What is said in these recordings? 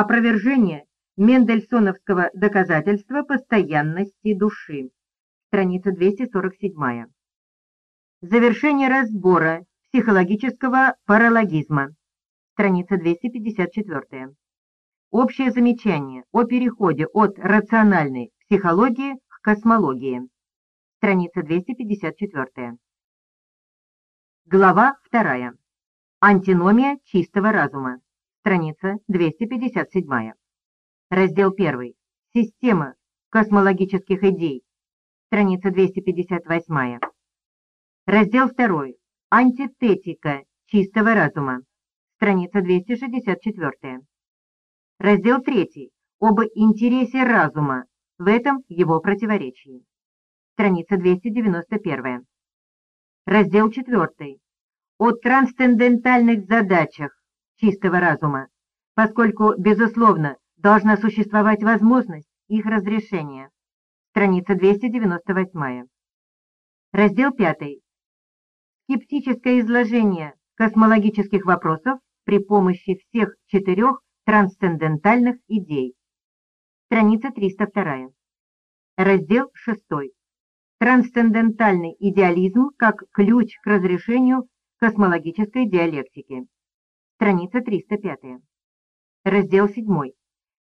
Опровержение Мендельсоновского доказательства постоянности души. Страница 247. Завершение разбора психологического паралогизма. Страница 254. Общее замечание о переходе от рациональной психологии к космологии. Страница 254. Глава 2. Антиномия чистого разума. Страница 257. Раздел 1. Система космологических идей. Страница 258. Раздел 2. Антитетика чистого разума. Страница 264. Раздел 3. Об интересе разума в этом его противоречии. Страница 291. Раздел 4. О трансцендентальных задачах чистого разума, поскольку, безусловно, должна существовать возможность их разрешения. Страница 298. Раздел 5. Скептическое изложение космологических вопросов при помощи всех четырех трансцендентальных идей. Страница 302. Раздел 6. Трансцендентальный идеализм как ключ к разрешению космологической диалектики. Страница 305. Раздел 7.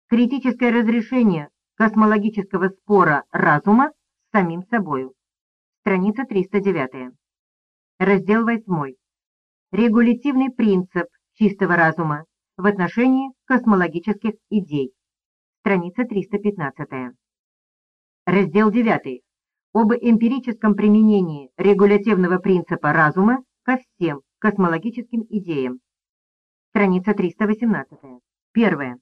Критическое разрешение космологического спора разума с самим собою. Страница 309. Раздел 8. Регулятивный принцип чистого разума в отношении космологических идей. Страница 315. Раздел 9. Об эмпирическом применении регулятивного принципа разума ко всем космологическим идеям. Страница 318. Первое.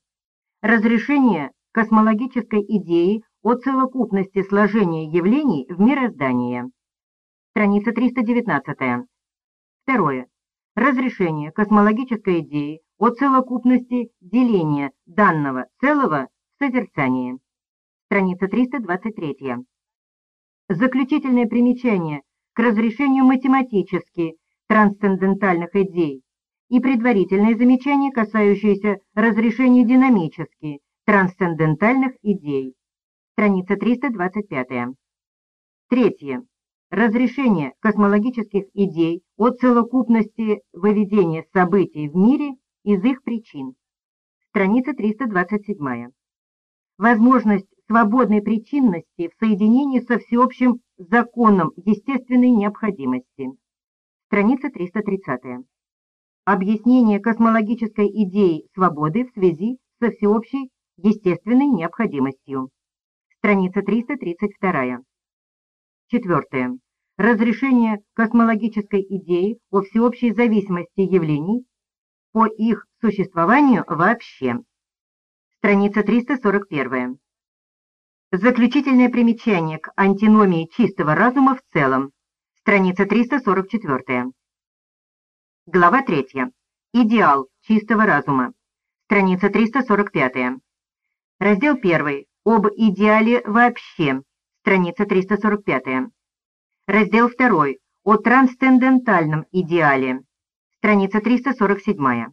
Разрешение космологической идеи о целокупности сложения явлений в мироздании. Страница 319. Второе. Разрешение космологической идеи о целокупности деления данного целого в созерцании. Страница 323. Заключительное примечание к разрешению математически трансцендентальных идей и предварительные замечания, касающиеся разрешения динамически трансцендентальных идей. Страница 325. Третье. Разрешение космологических идей о целокупности выведения событий в мире из их причин. Страница 327. Возможность свободной причинности в соединении со всеобщим законом естественной необходимости. Страница 330. Объяснение космологической идеи свободы в связи со всеобщей естественной необходимостью. Страница 332. Четвертое. Разрешение космологической идеи о всеобщей зависимости явлений по их существованию вообще. Страница 341. Заключительное примечание к антиномии чистого разума в целом. Страница 344. Глава 3. Идеал чистого разума. Страница 345. Раздел 1. Об идеале вообще. Страница 345. Раздел 2. О трансцендентальном идеале. Страница 347.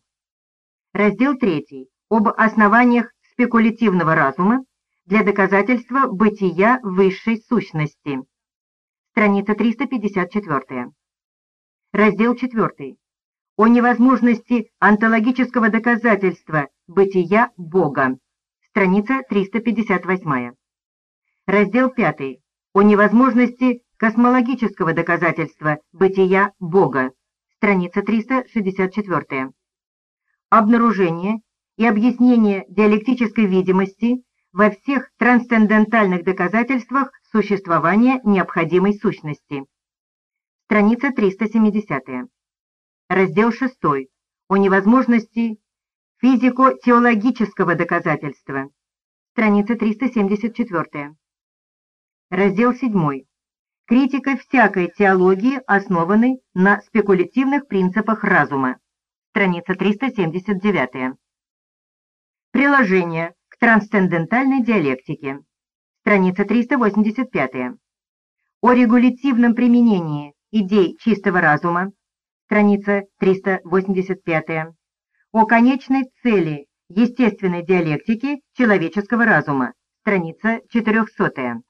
Раздел 3. Об основаниях спекулятивного разума для доказательства бытия высшей сущности. Страница 354. Раздел 4. О невозможности онтологического доказательства бытия Бога. Страница 358. Раздел 5. О невозможности космологического доказательства бытия Бога. Страница 364. Обнаружение и объяснение диалектической видимости во всех трансцендентальных доказательствах существования необходимой сущности. Страница 370. Раздел 6. О невозможности физико-теологического доказательства. Страница 374. Раздел 7. Критика всякой теологии, основанной на спекулятивных принципах разума. Страница 379. Приложение к трансцендентальной диалектике. Страница 385. О регулятивном применении идей чистого разума. Страница 385. О конечной цели естественной диалектики человеческого разума, страница 400.